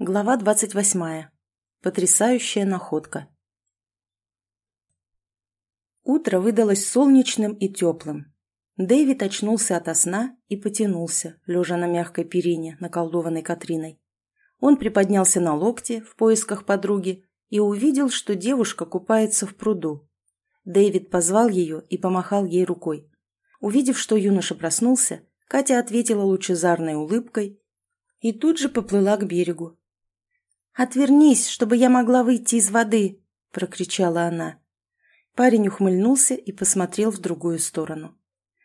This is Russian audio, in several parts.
Глава двадцать восьмая. Потрясающая находка. Утро выдалось солнечным и теплым. Дэвид очнулся ото сна и потянулся, лежа на мягкой перине, наколдованной Катриной. Он приподнялся на локте в поисках подруги и увидел, что девушка купается в пруду. Дэвид позвал ее и помахал ей рукой. Увидев, что юноша проснулся, Катя ответила лучезарной улыбкой и тут же поплыла к берегу, «Отвернись, чтобы я могла выйти из воды!» – прокричала она. Парень ухмыльнулся и посмотрел в другую сторону.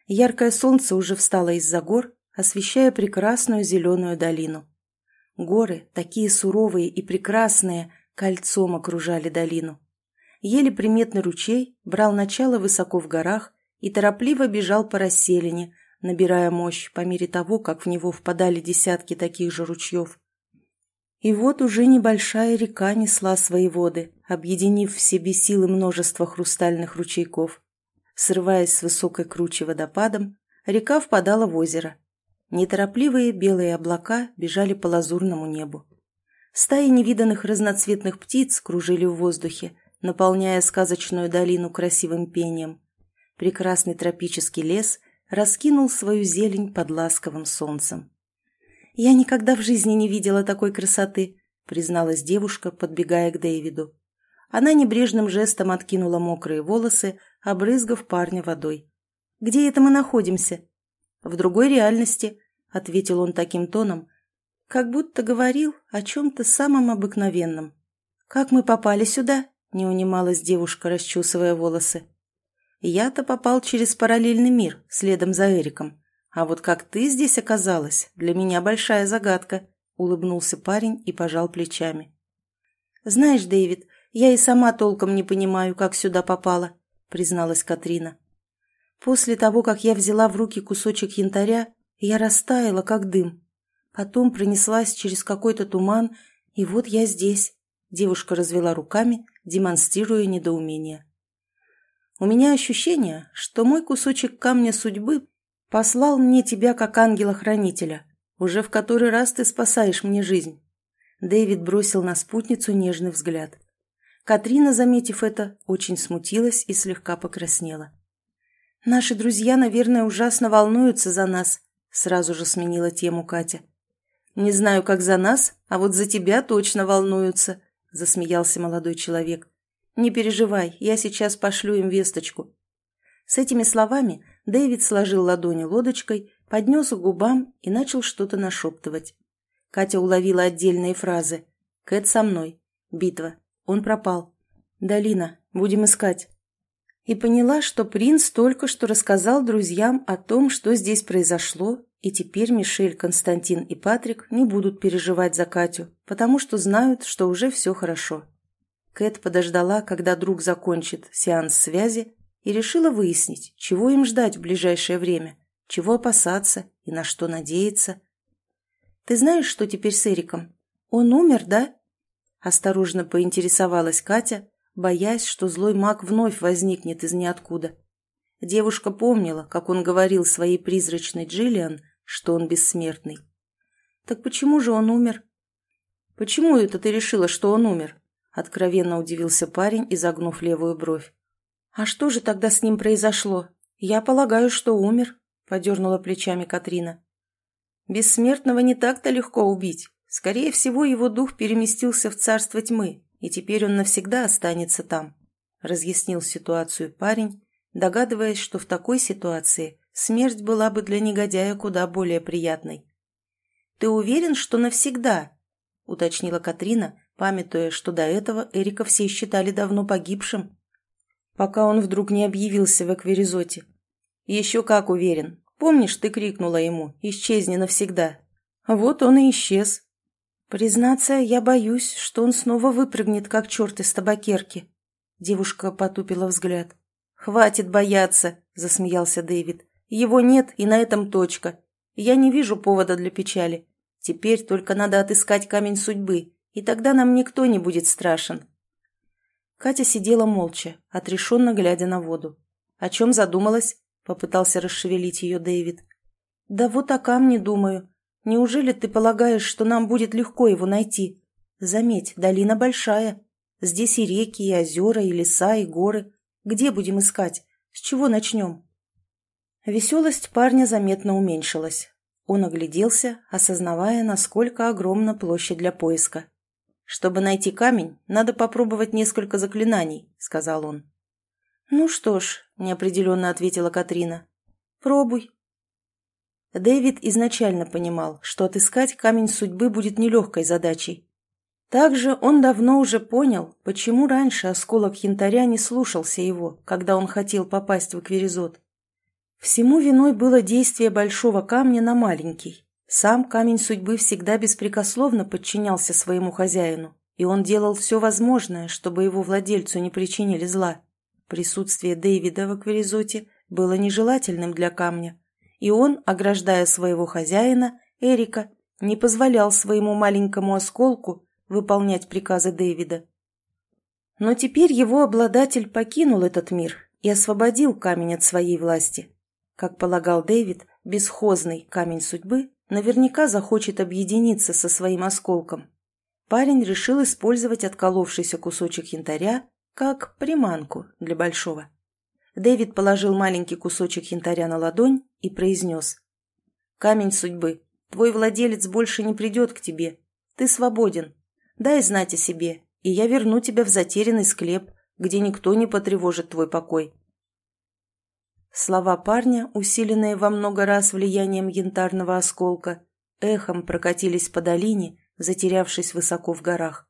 Яркое солнце уже встало из-за гор, освещая прекрасную зеленую долину. Горы, такие суровые и прекрасные, кольцом окружали долину. Еле приметный ручей брал начало высоко в горах и торопливо бежал по расселине, набирая мощь по мере того, как в него впадали десятки таких же ручьев. И вот уже небольшая река несла свои воды, объединив в себе силы множества хрустальных ручейков. Срываясь с высокой кручи водопадом, река впадала в озеро. Неторопливые белые облака бежали по лазурному небу. Стаи невиданных разноцветных птиц кружили в воздухе, наполняя сказочную долину красивым пением. Прекрасный тропический лес раскинул свою зелень под ласковым солнцем. «Я никогда в жизни не видела такой красоты», призналась девушка, подбегая к Дэвиду. Она небрежным жестом откинула мокрые волосы, обрызгав парня водой. «Где это мы находимся?» «В другой реальности», — ответил он таким тоном, как будто говорил о чем-то самом обыкновенном. «Как мы попали сюда?» — не унималась девушка, расчесывая волосы. «Я-то попал через параллельный мир, следом за Эриком. А вот как ты здесь оказалась, для меня большая загадка», — улыбнулся парень и пожал плечами. «Знаешь, Дэвид, я и сама толком не понимаю, как сюда попала», — призналась Катрина. «После того, как я взяла в руки кусочек янтаря, я растаяла, как дым. Потом пронеслась через какой-то туман, и вот я здесь», — девушка развела руками, демонстрируя недоумение. «У меня ощущение, что мой кусочек камня судьбы Послал мне тебя как ангела-хранителя. Уже в который раз ты спасаешь мне жизнь. Дэвид бросил на спутницу нежный взгляд. Катрина, заметив это, очень смутилась и слегка покраснела. «Наши друзья, наверное, ужасно волнуются за нас», — сразу же сменила тему Катя. «Не знаю, как за нас, а вот за тебя точно волнуются», — засмеялся молодой человек. «Не переживай, я сейчас пошлю им весточку». С этими словами Дэвид сложил ладони лодочкой, поднес к губам и начал что-то нашептывать. Катя уловила отдельные фразы. «Кэт со мной. Битва. Он пропал. Долина. Будем искать». И поняла, что принц только что рассказал друзьям о том, что здесь произошло, и теперь Мишель, Константин и Патрик не будут переживать за Катю, потому что знают, что уже все хорошо. Кэт подождала, когда друг закончит сеанс связи, и решила выяснить, чего им ждать в ближайшее время, чего опасаться и на что надеяться. «Ты знаешь, что теперь с Эриком? Он умер, да?» Осторожно поинтересовалась Катя, боясь, что злой маг вновь возникнет из ниоткуда. Девушка помнила, как он говорил своей призрачной Джиллиан, что он бессмертный. «Так почему же он умер?» «Почему это ты решила, что он умер?» Откровенно удивился парень, изогнув левую бровь. «А что же тогда с ним произошло? Я полагаю, что умер», — подернула плечами Катрина. «Бессмертного не так-то легко убить. Скорее всего, его дух переместился в царство тьмы, и теперь он навсегда останется там», — разъяснил ситуацию парень, догадываясь, что в такой ситуации смерть была бы для негодяя куда более приятной. «Ты уверен, что навсегда?» — уточнила Катрина, памятуя, что до этого Эрика все считали давно погибшим пока он вдруг не объявился в Эквиризоте. Еще как уверен. Помнишь, ты крикнула ему «Исчезни навсегда». Вот он и исчез. Признаться, я боюсь, что он снова выпрыгнет, как черт из табакерки. Девушка потупила взгляд. «Хватит бояться», — засмеялся Дэвид. «Его нет, и на этом точка. Я не вижу повода для печали. Теперь только надо отыскать камень судьбы, и тогда нам никто не будет страшен. Катя сидела молча, отрешенно глядя на воду. «О чем задумалась?» — попытался расшевелить ее Дэвид. «Да вот о камне думаю. Неужели ты полагаешь, что нам будет легко его найти? Заметь, долина большая. Здесь и реки, и озера, и леса, и горы. Где будем искать? С чего начнем?» Веселость парня заметно уменьшилась. Он огляделся, осознавая, насколько огромна площадь для поиска. «Чтобы найти камень, надо попробовать несколько заклинаний», — сказал он. «Ну что ж», — неопределенно ответила Катрина. «Пробуй». Дэвид изначально понимал, что отыскать камень судьбы будет нелегкой задачей. Также он давно уже понял, почему раньше осколок янтаря не слушался его, когда он хотел попасть в эквиризот. Всему виной было действие большого камня на маленький. Сам камень судьбы всегда беспрекословно подчинялся своему хозяину, и он делал все возможное, чтобы его владельцу не причинили зла. Присутствие Дэвида в акваризоте было нежелательным для камня, и он, ограждая своего хозяина, Эрика, не позволял своему маленькому осколку выполнять приказы Дэвида. Но теперь его обладатель покинул этот мир и освободил камень от своей власти. Как полагал Дэвид, бесхозный камень судьбы наверняка захочет объединиться со своим осколком. Парень решил использовать отколовшийся кусочек янтаря как приманку для большого. Дэвид положил маленький кусочек янтаря на ладонь и произнес. «Камень судьбы, твой владелец больше не придет к тебе. Ты свободен. Дай знать о себе, и я верну тебя в затерянный склеп, где никто не потревожит твой покой». Слова парня, усиленные во много раз влиянием янтарного осколка, эхом прокатились по долине, затерявшись высоко в горах.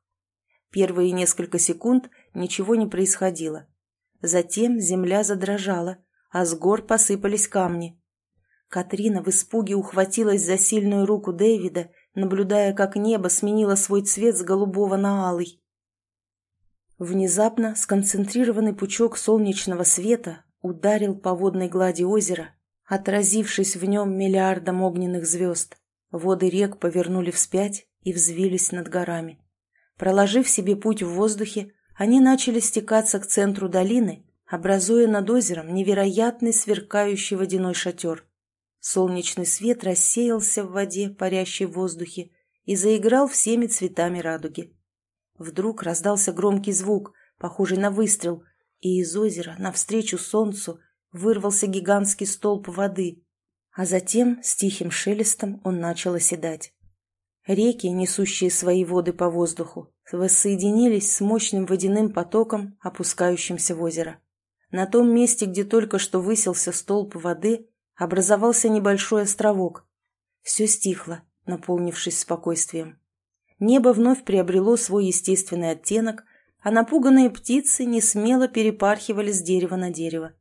Первые несколько секунд ничего не происходило. Затем земля задрожала, а с гор посыпались камни. Катрина в испуге ухватилась за сильную руку Дэвида наблюдая, как небо сменило свой цвет с голубого на алый. Внезапно сконцентрированный пучок солнечного света ударил по водной глади озера, отразившись в нем миллиардом огненных звезд. Воды рек повернули вспять и взвились над горами. Проложив себе путь в воздухе, они начали стекаться к центру долины, образуя над озером невероятный сверкающий водяной шатер. Солнечный свет рассеялся в воде, парящей в воздухе, и заиграл всеми цветами радуги. Вдруг раздался громкий звук, похожий на выстрел, и из озера навстречу солнцу вырвался гигантский столб воды, а затем с тихим шелестом он начал оседать. Реки, несущие свои воды по воздуху, воссоединились с мощным водяным потоком, опускающимся в озеро. На том месте, где только что высился столб воды, образовался небольшой островок. Все стихло, наполнившись спокойствием. Небо вновь приобрело свой естественный оттенок, а напуганные птицы не смело перепархивали с дерева на дерево.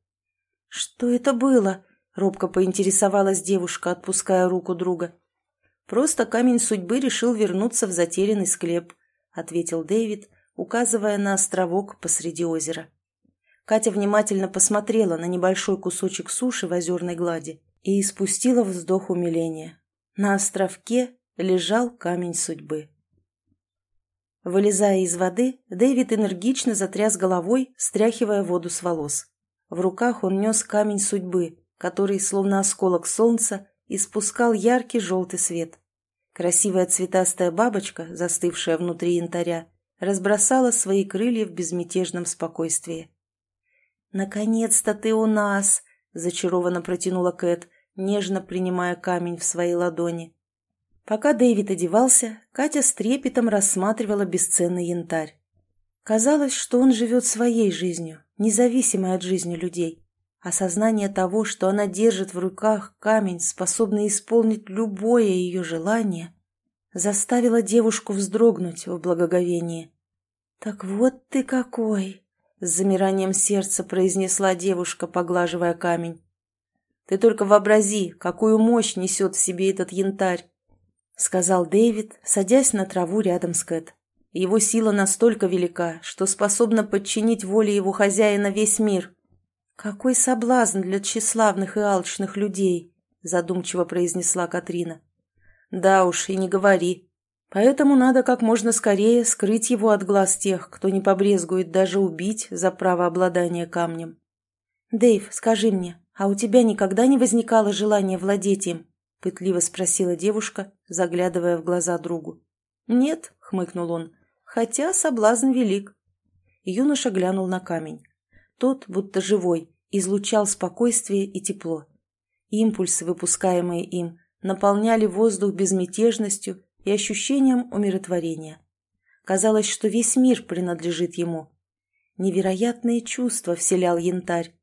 «Что это было?» — робко поинтересовалась девушка, отпуская руку друга. «Просто камень судьбы решил вернуться в затерянный склеп», — ответил Дэвид, указывая на островок посреди озера. Катя внимательно посмотрела на небольшой кусочек суши в озерной глади и испустила вздох умиления. На островке лежал камень судьбы. Вылезая из воды, Дэвид энергично затряс головой, стряхивая воду с волос. В руках он нес камень судьбы, который, словно осколок солнца, испускал яркий желтый свет. Красивая цветастая бабочка, застывшая внутри янтаря, разбросала свои крылья в безмятежном спокойствии. «Наконец-то ты у нас!» – зачарованно протянула Кэт, нежно принимая камень в свои ладони. Пока Дэвид одевался, Катя с трепетом рассматривала бесценный янтарь. Казалось, что он живет своей жизнью, независимой от жизни людей. Осознание того, что она держит в руках камень, способный исполнить любое ее желание, заставило девушку вздрогнуть в благоговении. «Так вот ты какой!» С замиранием сердца произнесла девушка, поглаживая камень. «Ты только вообрази, какую мощь несет в себе этот янтарь!» Сказал Дэвид, садясь на траву рядом с Кэт. Его сила настолько велика, что способна подчинить воле его хозяина весь мир. «Какой соблазн для тщеславных и алчных людей!» задумчиво произнесла Катрина. «Да уж, и не говори», Поэтому надо как можно скорее скрыть его от глаз тех, кто не побрезгует даже убить за право обладания камнем. «Дэйв, скажи мне, а у тебя никогда не возникало желания владеть им?» – пытливо спросила девушка, заглядывая в глаза другу. «Нет», — хмыкнул он, — «хотя соблазн велик». Юноша глянул на камень. Тот, будто живой, излучал спокойствие и тепло. Импульсы, выпускаемые им, наполняли воздух безмятежностью и ощущением умиротворения. Казалось, что весь мир принадлежит ему. Невероятные чувства вселял янтарь.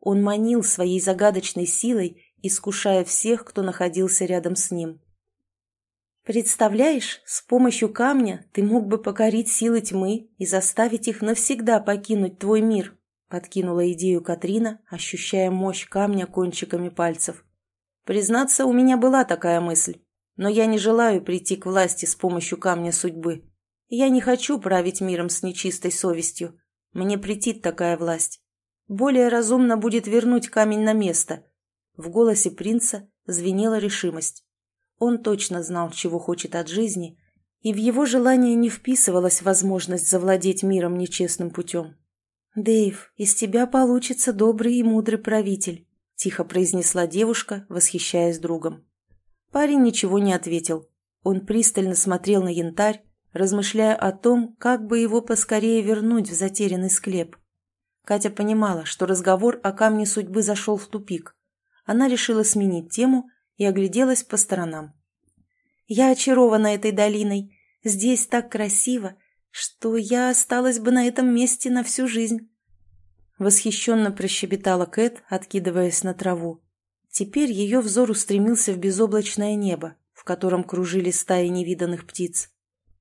Он манил своей загадочной силой, искушая всех, кто находился рядом с ним. «Представляешь, с помощью камня ты мог бы покорить силы тьмы и заставить их навсегда покинуть твой мир», подкинула идею Катрина, ощущая мощь камня кончиками пальцев. «Признаться, у меня была такая мысль, но я не желаю прийти к власти с помощью камня судьбы. Я не хочу править миром с нечистой совестью. Мне претит такая власть. Более разумно будет вернуть камень на место». В голосе принца звенела решимость. Он точно знал, чего хочет от жизни, и в его желание не вписывалась возможность завладеть миром нечестным путем. «Дэйв, из тебя получится добрый и мудрый правитель», — тихо произнесла девушка, восхищаясь другом. Парень ничего не ответил. Он пристально смотрел на янтарь, размышляя о том, как бы его поскорее вернуть в затерянный склеп. Катя понимала, что разговор о камне судьбы зашел в тупик. Она решила сменить тему и огляделась по сторонам. «Я очарована этой долиной. Здесь так красиво, что я осталась бы на этом месте на всю жизнь». Восхищенно прощебетала Кэт, откидываясь на траву. Теперь ее взор устремился в безоблачное небо, в котором кружили стаи невиданных птиц.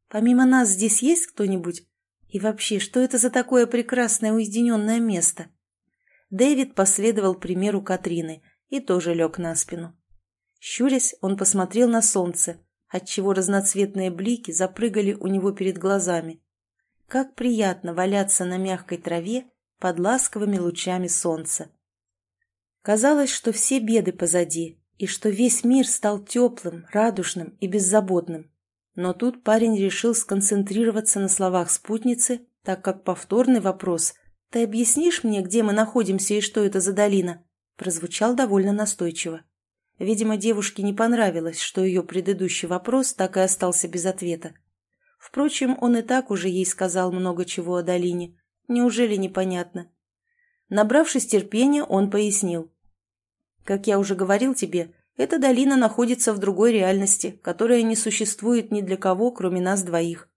«Помимо нас здесь есть кто-нибудь? И вообще, что это за такое прекрасное уединенное место?» Дэвид последовал примеру Катрины и тоже лег на спину. Щурясь, он посмотрел на солнце, отчего разноцветные блики запрыгали у него перед глазами. Как приятно валяться на мягкой траве под ласковыми лучами солнца. Казалось, что все беды позади, и что весь мир стал теплым, радужным и беззаботным. Но тут парень решил сконцентрироваться на словах спутницы, так как повторный вопрос «Ты объяснишь мне, где мы находимся и что это за долина?» прозвучал довольно настойчиво. Видимо, девушке не понравилось, что ее предыдущий вопрос так и остался без ответа. Впрочем, он и так уже ей сказал много чего о долине. Неужели непонятно? Набравшись терпения, он пояснил. «Как я уже говорил тебе, эта долина находится в другой реальности, которая не существует ни для кого, кроме нас двоих.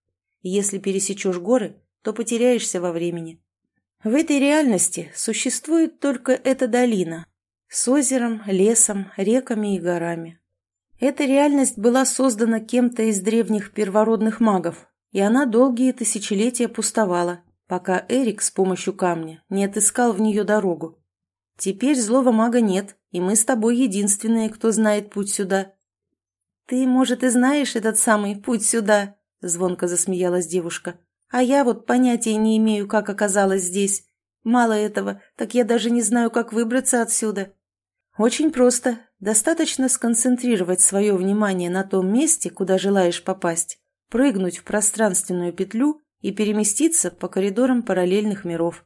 Если пересечешь горы, то потеряешься во времени. В этой реальности существует только эта долина, с озером, лесом, реками и горами. Эта реальность была создана кем-то из древних первородных магов, и она долгие тысячелетия пустовала, пока Эрик с помощью камня не отыскал в нее дорогу. Теперь злого мага нет, и мы с тобой единственные, кто знает путь сюда. «Ты, может, и знаешь этот самый путь сюда?» — звонко засмеялась девушка. «А я вот понятия не имею, как оказалась здесь. Мало этого, так я даже не знаю, как выбраться отсюда. Очень просто. Достаточно сконцентрировать свое внимание на том месте, куда желаешь попасть, прыгнуть в пространственную петлю и переместиться по коридорам параллельных миров.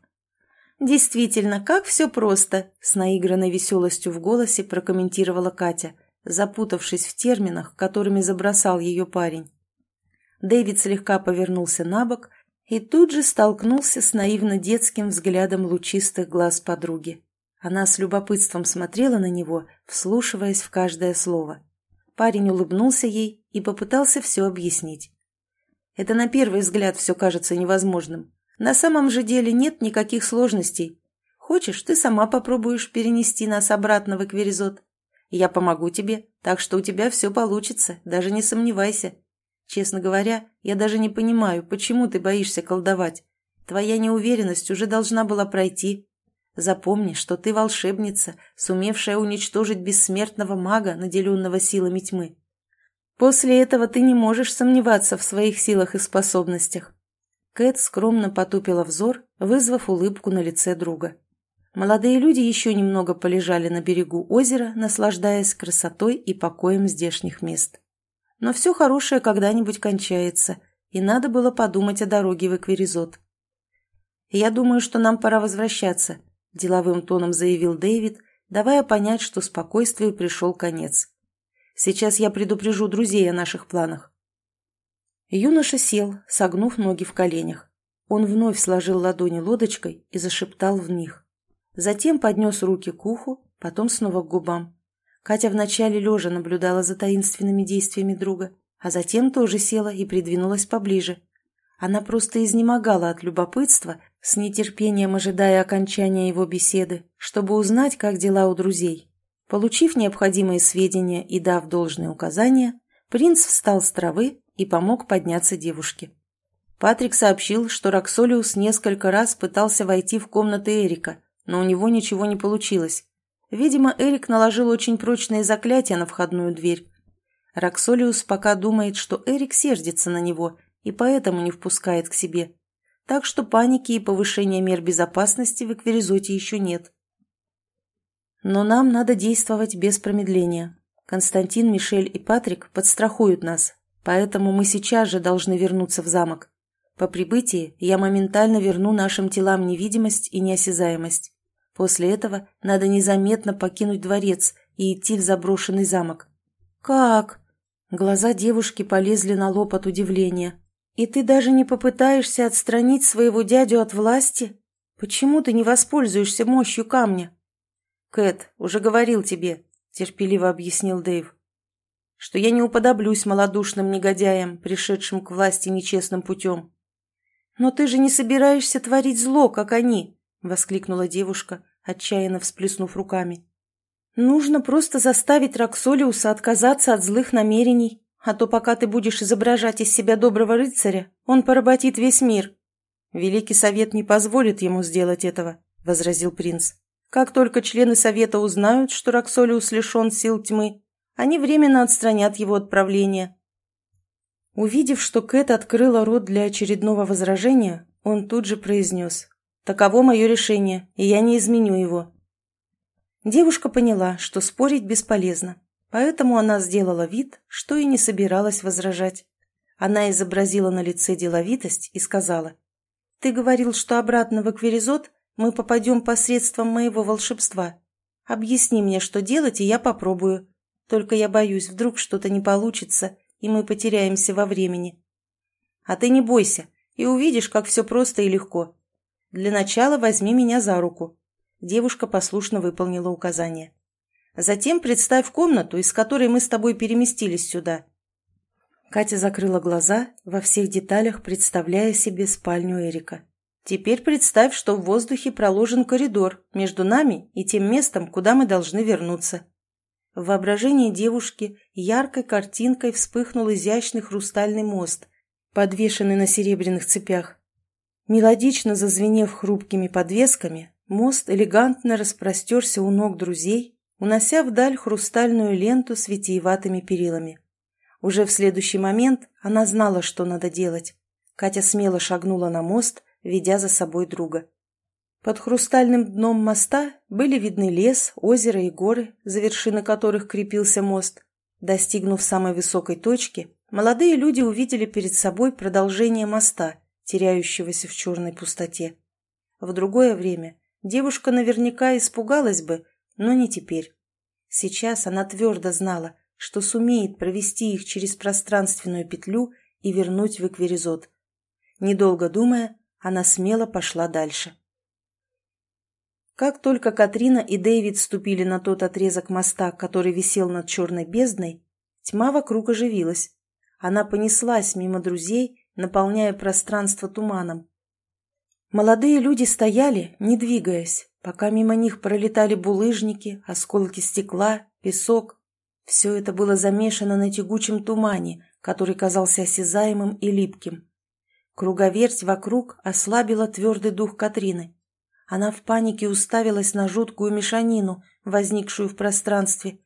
«Действительно, как все просто!» – с наигранной веселостью в голосе прокомментировала Катя, запутавшись в терминах, которыми забросал ее парень. Дэвид слегка повернулся на бок и тут же столкнулся с наивно-детским взглядом лучистых глаз подруги. Она с любопытством смотрела на него, вслушиваясь в каждое слово. Парень улыбнулся ей и попытался все объяснить. Это на первый взгляд все кажется невозможным. На самом же деле нет никаких сложностей. Хочешь, ты сама попробуешь перенести нас обратно в Экверизот. Я помогу тебе, так что у тебя все получится, даже не сомневайся. Честно говоря, я даже не понимаю, почему ты боишься колдовать. Твоя неуверенность уже должна была пройти. Запомни, что ты волшебница, сумевшая уничтожить бессмертного мага, наделенного силами тьмы. После этого ты не можешь сомневаться в своих силах и способностях. Кэт скромно потупила взор, вызвав улыбку на лице друга. Молодые люди еще немного полежали на берегу озера, наслаждаясь красотой и покоем здешних мест. Но все хорошее когда-нибудь кончается, и надо было подумать о дороге в Эквиризот. «Я думаю, что нам пора возвращаться», – деловым тоном заявил Дэвид, давая понять, что спокойствию пришел конец. Сейчас я предупрежу друзей о наших планах». Юноша сел, согнув ноги в коленях. Он вновь сложил ладони лодочкой и зашептал в них. Затем поднес руки к уху, потом снова к губам. Катя вначале лежа наблюдала за таинственными действиями друга, а затем тоже села и придвинулась поближе. Она просто изнемогала от любопытства, с нетерпением ожидая окончания его беседы, чтобы узнать, как дела у друзей. Получив необходимые сведения и дав должные указания, принц встал с травы и помог подняться девушке. Патрик сообщил, что Роксолиус несколько раз пытался войти в комнаты Эрика, но у него ничего не получилось. Видимо, Эрик наложил очень прочные заклятия на входную дверь. Роксолиус пока думает, что Эрик сердится на него и поэтому не впускает к себе. Так что паники и повышения мер безопасности в Экверизоте еще нет. Но нам надо действовать без промедления. Константин, Мишель и Патрик подстрахуют нас, поэтому мы сейчас же должны вернуться в замок. По прибытии я моментально верну нашим телам невидимость и неосязаемость. После этого надо незаметно покинуть дворец и идти в заброшенный замок. «Как?» Глаза девушки полезли на лоб от удивления. «И ты даже не попытаешься отстранить своего дядю от власти? Почему ты не воспользуешься мощью камня?» «Кэт, уже говорил тебе», — терпеливо объяснил Дэйв, «что я не уподоблюсь малодушным негодяям, пришедшим к власти нечестным путем». «Но ты же не собираешься творить зло, как они», — воскликнула девушка, отчаянно всплеснув руками. «Нужно просто заставить Роксолиуса отказаться от злых намерений, а то пока ты будешь изображать из себя доброго рыцаря, он поработит весь мир». «Великий совет не позволит ему сделать этого», — возразил принц. «Как только члены совета узнают, что Роксолиус лишен сил тьмы, они временно отстранят его от правления». Увидев, что Кэт открыла рот для очередного возражения, он тут же произнес Таково мое решение, и я не изменю его. Девушка поняла, что спорить бесполезно, поэтому она сделала вид, что и не собиралась возражать. Она изобразила на лице деловитость и сказала, «Ты говорил, что обратно в Экверизот мы попадем посредством моего волшебства. Объясни мне, что делать, и я попробую. Только я боюсь, вдруг что-то не получится, и мы потеряемся во времени. А ты не бойся, и увидишь, как все просто и легко. Для начала возьми меня за руку». Девушка послушно выполнила указание. «Затем представь комнату, из которой мы с тобой переместились сюда». Катя закрыла глаза, во всех деталях представляя себе спальню Эрика. «Теперь представь, что в воздухе проложен коридор между нами и тем местом, куда мы должны вернуться». В воображении девушки яркой картинкой вспыхнул изящный хрустальный мост, подвешенный на серебряных цепях. Мелодично зазвенев хрупкими подвесками, мост элегантно распростерся у ног друзей, унося вдаль хрустальную ленту с витиеватыми перилами. Уже в следующий момент она знала, что надо делать. Катя смело шагнула на мост, ведя за собой друга. Под хрустальным дном моста были видны лес, озеро и горы, за вершины которых крепился мост. Достигнув самой высокой точки, молодые люди увидели перед собой продолжение моста – теряющегося в черной пустоте. В другое время девушка наверняка испугалась бы, но не теперь. Сейчас она твердо знала, что сумеет провести их через пространственную петлю и вернуть в экверизот. Недолго думая, она смело пошла дальше. Как только Катрина и Дэвид ступили на тот отрезок моста, который висел над черной бездной, тьма вокруг оживилась. Она понеслась мимо друзей наполняя пространство туманом. Молодые люди стояли, не двигаясь, пока мимо них пролетали булыжники, осколки стекла, песок. Все это было замешано на тягучем тумане, который казался осязаемым и липким. Круговерть вокруг ослабила твердый дух Катрины. Она в панике уставилась на жуткую мешанину, возникшую в пространстве.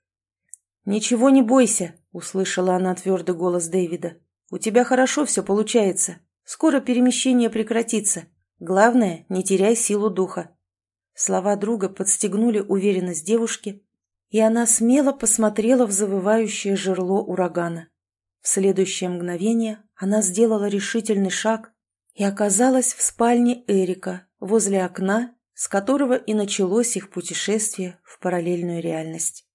«Ничего не бойся», — услышала она твердый голос Дэвида. У тебя хорошо все получается. Скоро перемещение прекратится. Главное, не теряй силу духа». Слова друга подстегнули уверенность девушки, и она смело посмотрела в завывающее жерло урагана. В следующее мгновение она сделала решительный шаг и оказалась в спальне Эрика, возле окна, с которого и началось их путешествие в параллельную реальность.